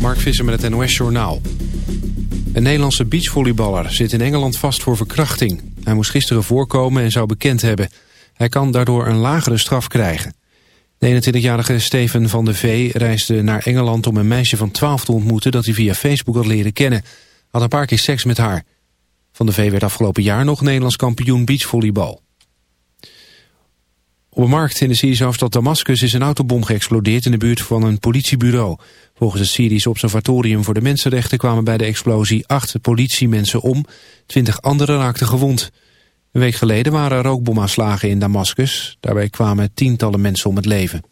Mark Visser met het NOS Journaal. Een Nederlandse beachvolleyballer zit in Engeland vast voor verkrachting. Hij moest gisteren voorkomen en zou bekend hebben. Hij kan daardoor een lagere straf krijgen. De 21-jarige Steven van de V reisde naar Engeland om een meisje van 12 te ontmoeten... dat hij via Facebook had leren kennen. Had een paar keer seks met haar. Van de V werd afgelopen jaar nog Nederlands kampioen beachvolleybal. Op een markt in de Syrische hoofdstad Damascus is een autobom geëxplodeerd in de buurt van een politiebureau. Volgens het Syrisch Observatorium voor de Mensenrechten kwamen bij de explosie acht politiemensen om. Twintig anderen raakten gewond. Een week geleden waren er ook bomaanslagen in Damascus. Daarbij kwamen tientallen mensen om het leven.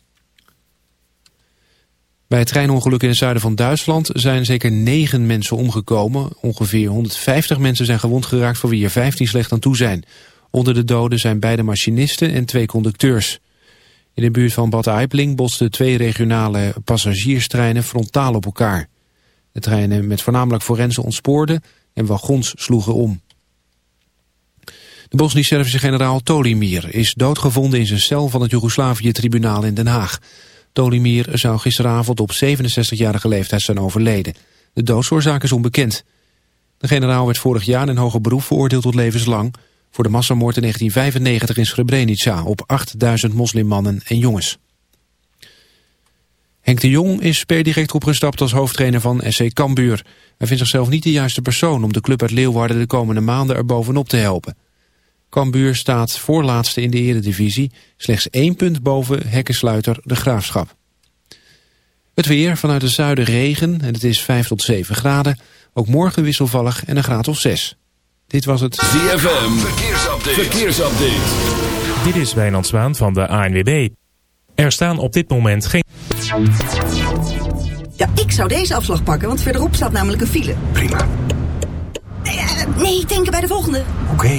Bij het treinongeluk in het zuiden van Duitsland zijn zeker negen mensen omgekomen. Ongeveer 150 mensen zijn gewond geraakt voor wie er 15 slecht aan toe zijn. Onder de doden zijn beide machinisten en twee conducteurs. In de buurt van Bad Aibling botsten twee regionale passagierstreinen frontaal op elkaar. De treinen met voornamelijk forensen ontspoorden en wagons sloegen om. De Bosnisch-Servische generaal Tolimir is doodgevonden in zijn cel van het Joegoslavië-tribunaal in Den Haag. Tolimir zou gisteravond op 67-jarige leeftijd zijn overleden. De doodsoorzaak is onbekend. De generaal werd vorig jaar in hoger beroep veroordeeld tot levenslang voor de massamoord in 1995 in Srebrenica op 8000 moslimmannen en jongens. Henk de Jong is per direct opgestapt als hoofdtrainer van SC Cambuur. Hij vindt zichzelf niet de juiste persoon om de club uit Leeuwarden de komende maanden er bovenop te helpen. Cambuur staat voorlaatste in de eredivisie, slechts één punt boven hekkensluiter de Graafschap. Het weer, vanuit het zuiden regen en het is 5 tot 7 graden. Ook morgen wisselvallig en een graad of 6. Dit was het ZFM Verkeersupdate. Verkeersupdate. Dit is Wijnand Zwaan van de ANWB. Er staan op dit moment geen... Ja, ik zou deze afslag pakken, want verderop staat namelijk een file. Prima. Nee, uh, nee denken bij de volgende. Oké.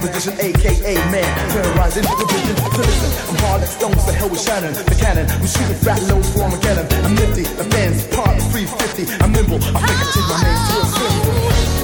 magician, aka man, terrorizing the vision. So listen, I'm hard like stones, the hell with Shannon, the cannon. we shooting fat loads for Armageddon. I'm nifty, the fans part 350. I'm nimble, I think I change my name to a.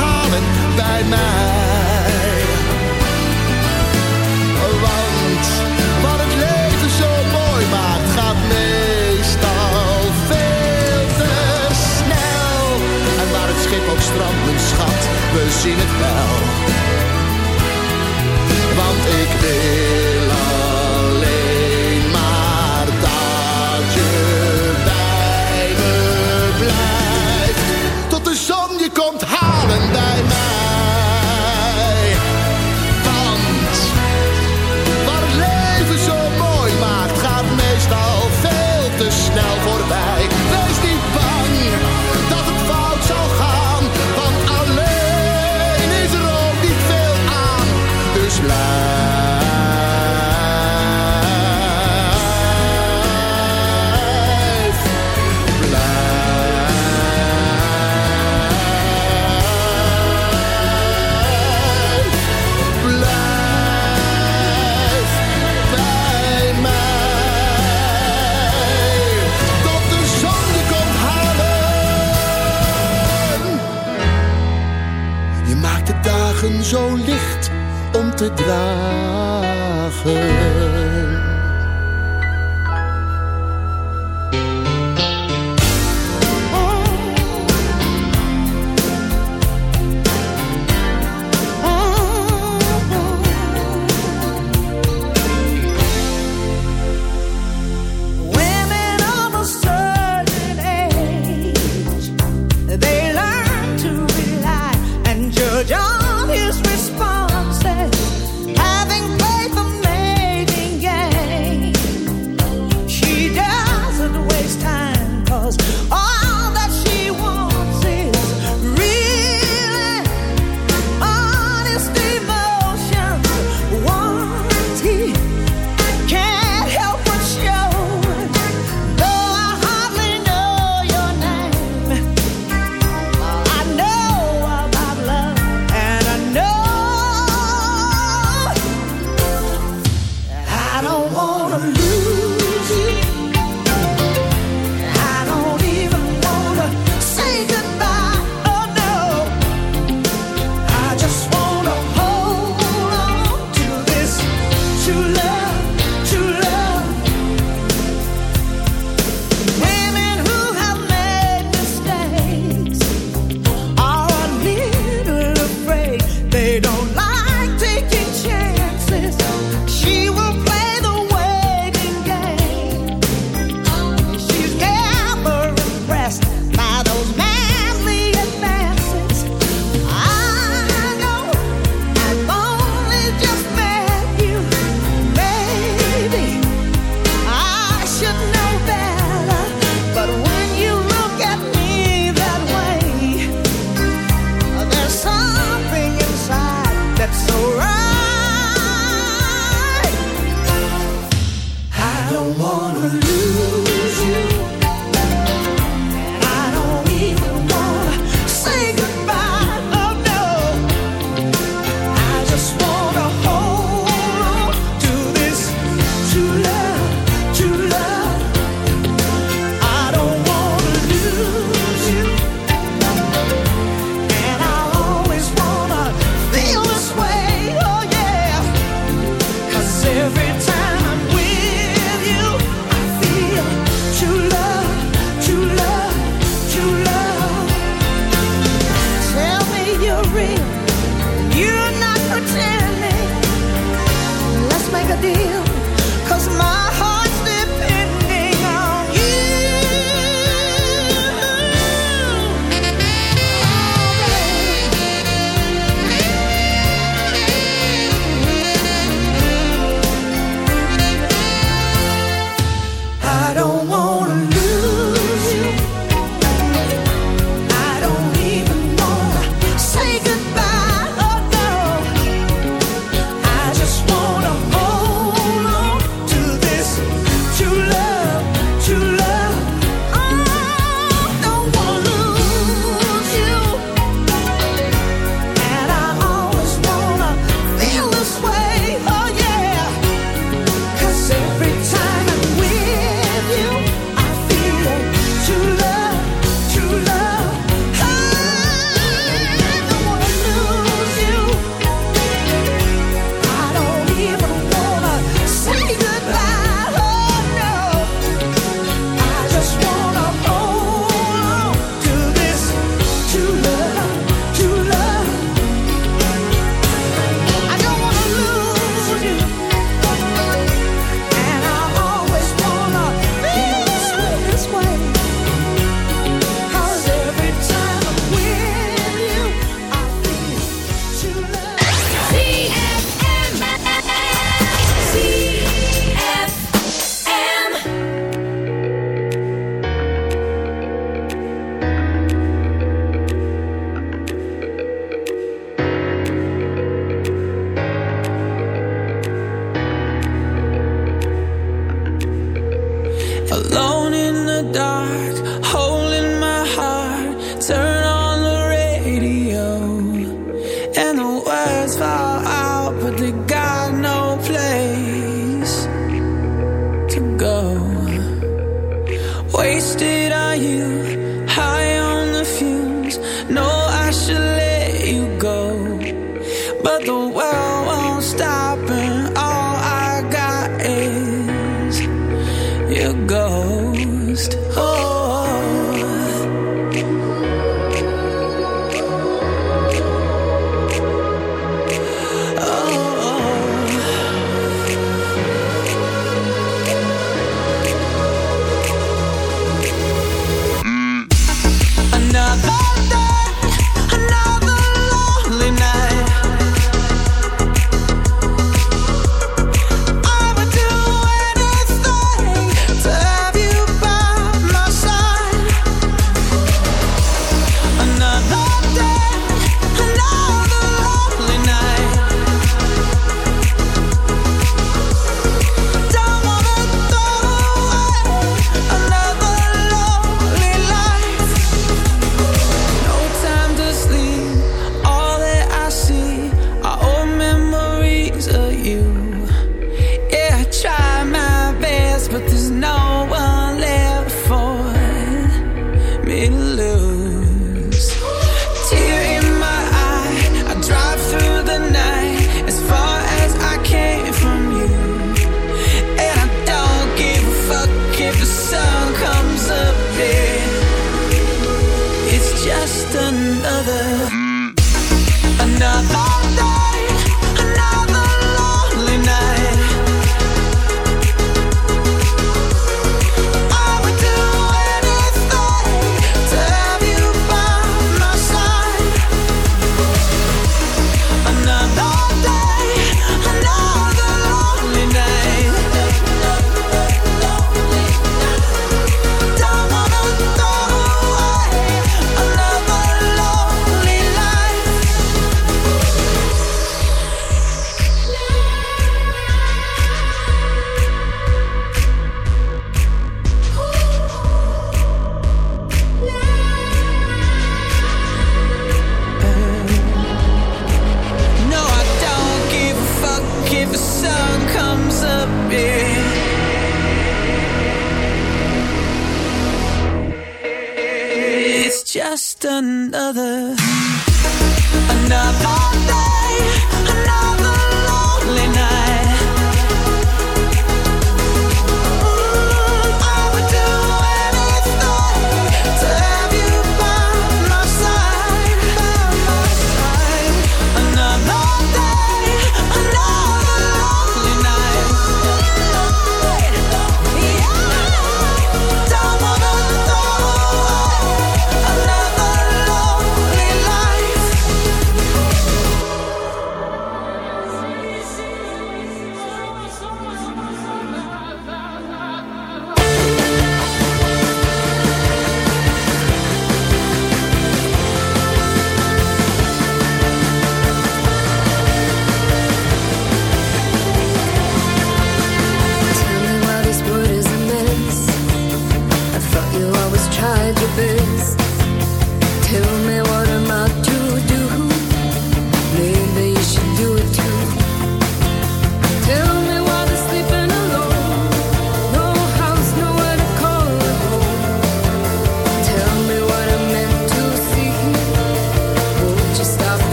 bij mij. Want wat het leven zo mooi maakt, gaat meestal veel te snel. En waar het schip op strand mijn schat, we zien het wel. Want ik weet gedragen.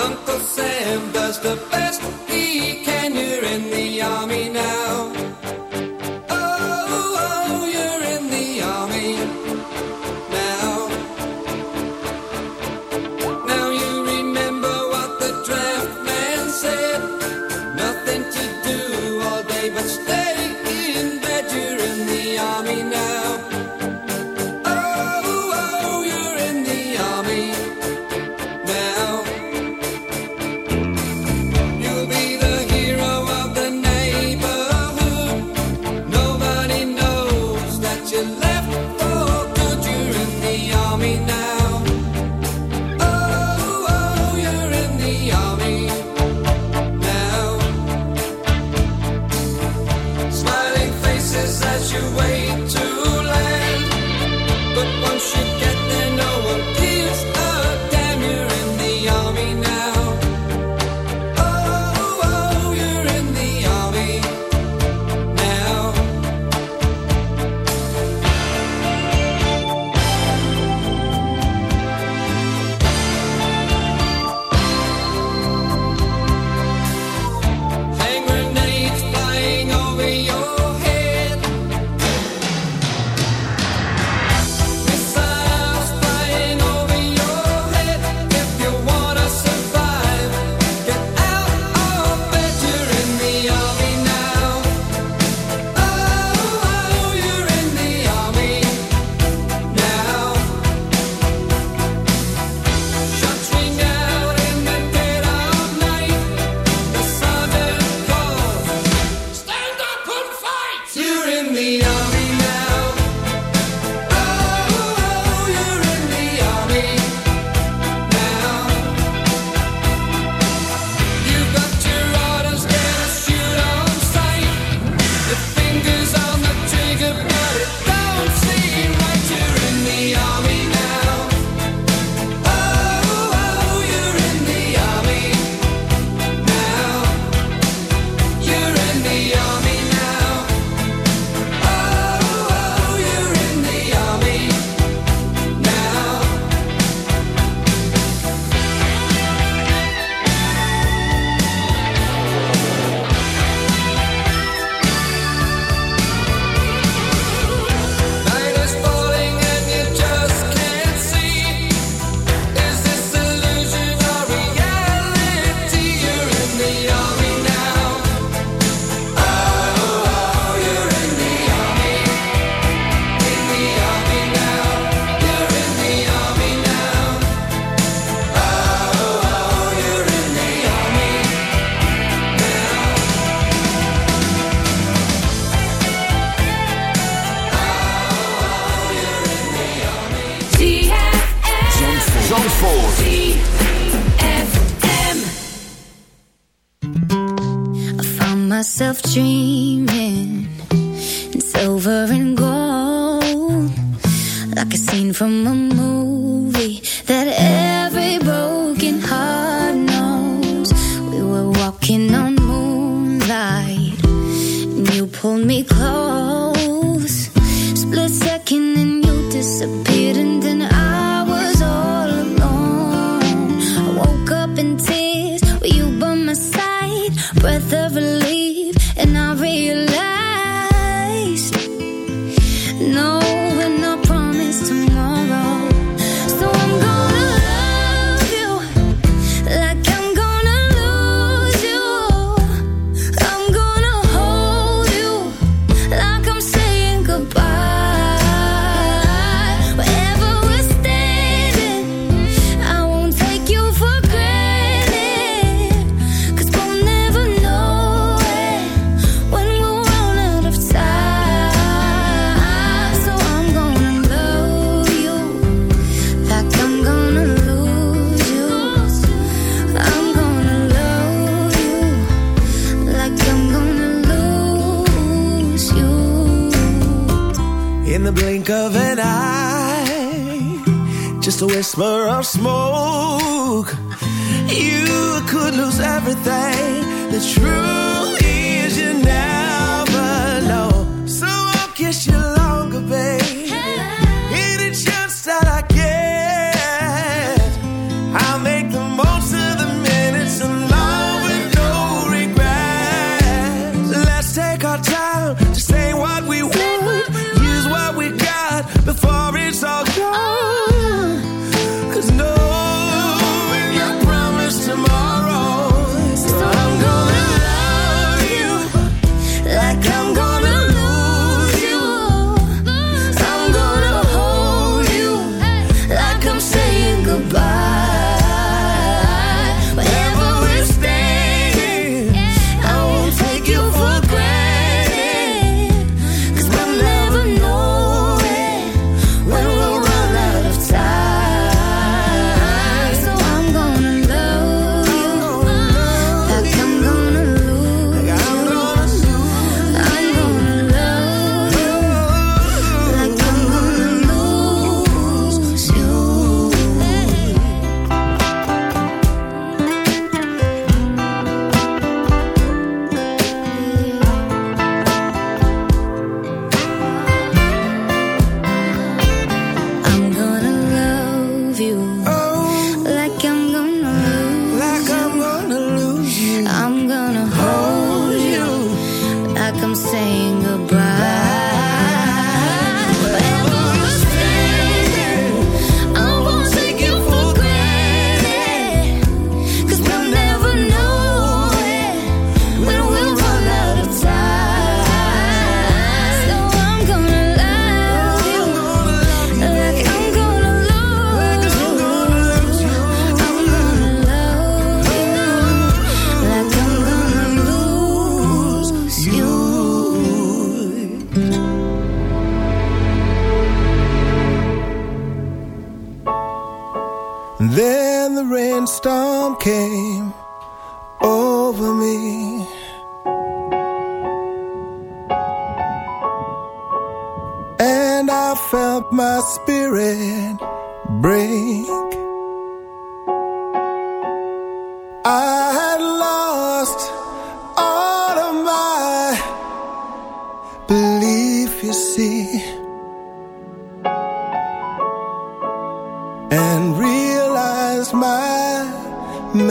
Uncle Sam does the best.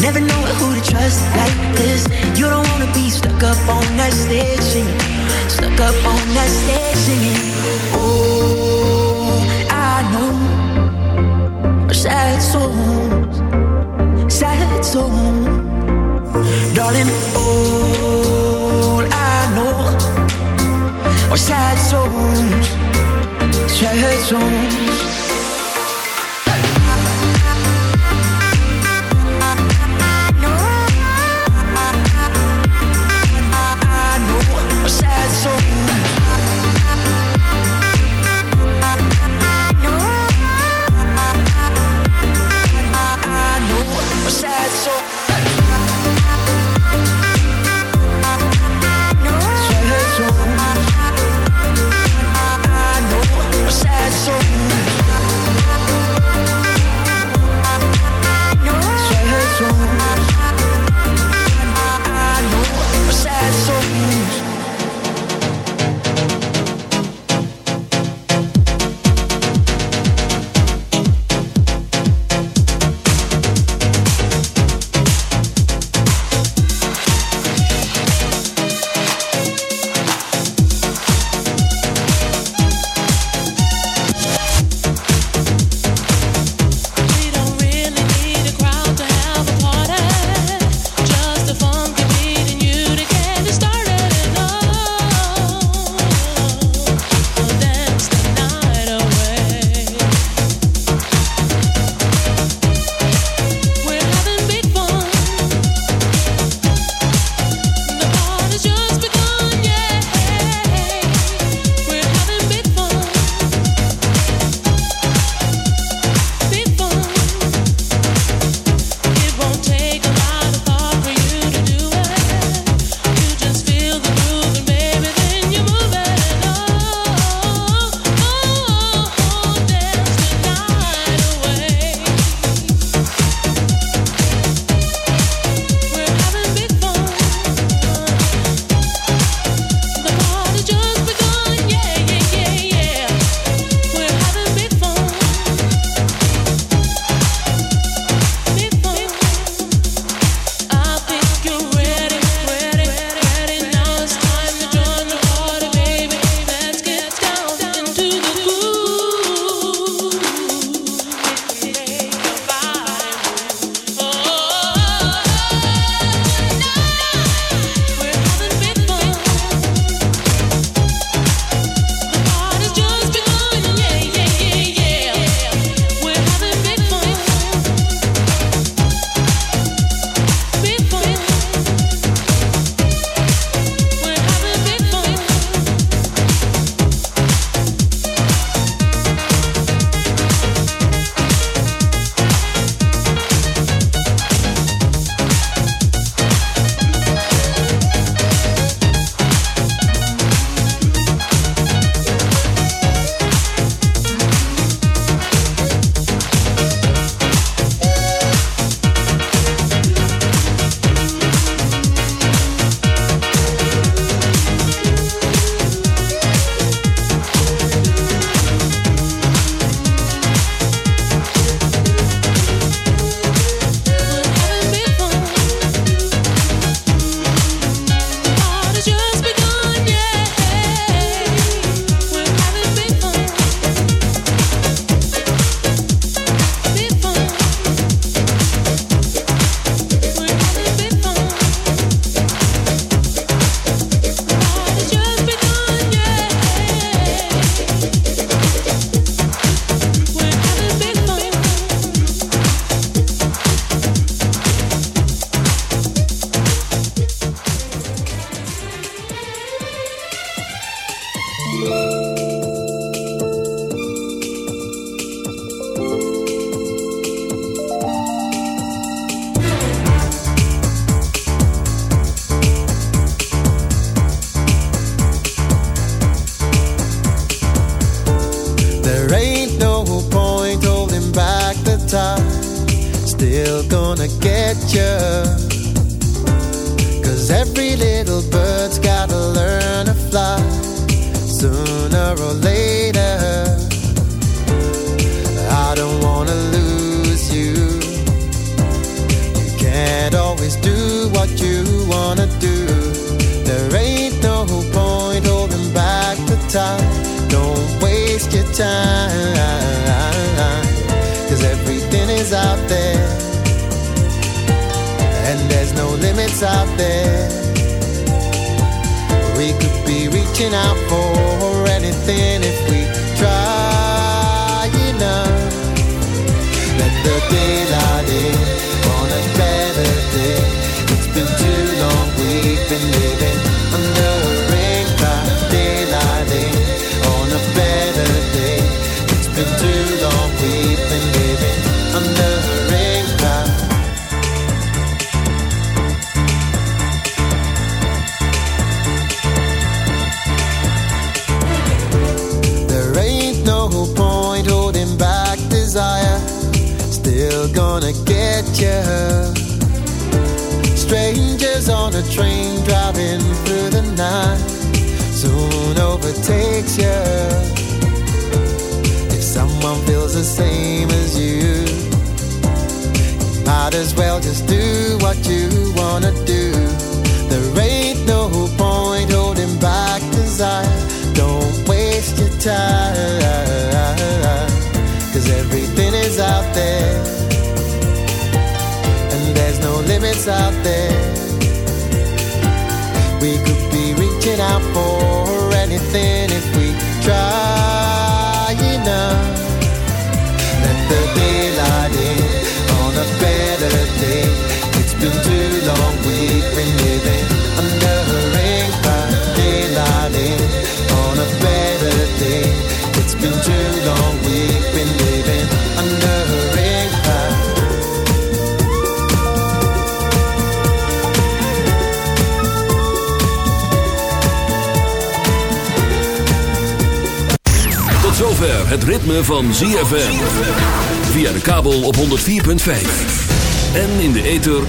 Never know who to trust like this. You don't wanna be stuck up on that stage stuck up on that stage singing. Oh, I know sad songs, sad songs, darling. All I know are sad songs, sad songs.